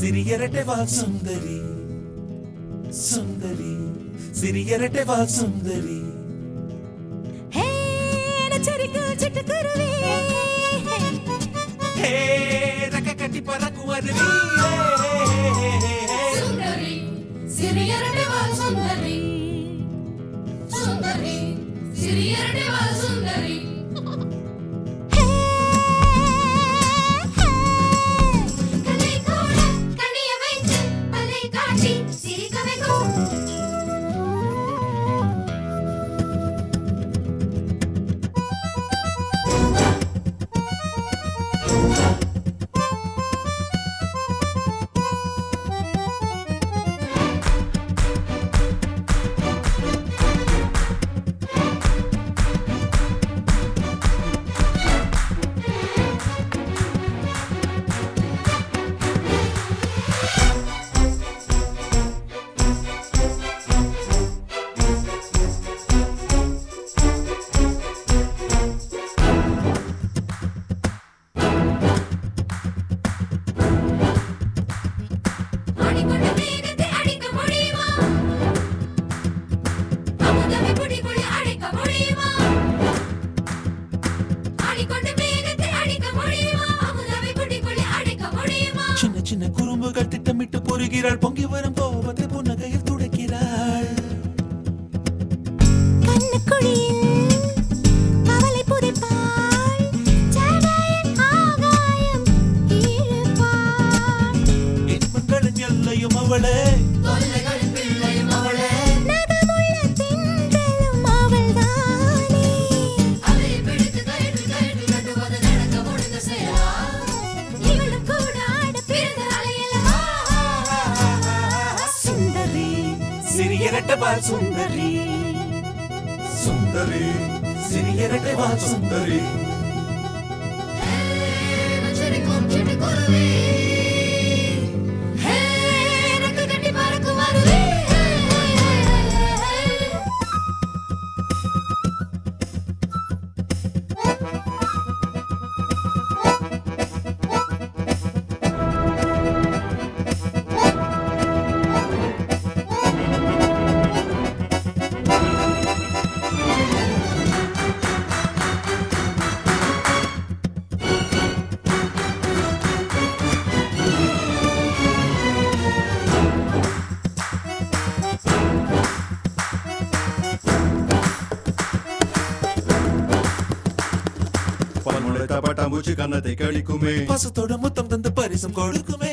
സിരിയരട്ടെ വാ സുന്ദരി സുന്ദരി സിരിയരട്ടെ വാ സുന്ദരി కటి పరకు అరవి. సుందరి సిరియరటి వాల్ సుందరి. సుందరి సిరియరటి వాల్ సుందరి. கூறுகிறாள். பொங்கி வரும் கோபத்தை புன்னகையில் துடைக்கிறாள். கண்ணுக்குழியில் கவலை புதைப்பாள். சடையின் அவளே சிறியரட்டவாள் சுந்தரி. சுந்தரி சிறியரட்டவாள் சுந்தரி. Hey, I'm படைத்த பட்டாம்பூச்சி கன்னத்தை கழிக்குமே. பசத்தோட முத்தம் தந்து பரிசும் கொடுக்குமே.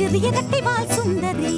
சிறிய கட்டைவால் சுந்தரி.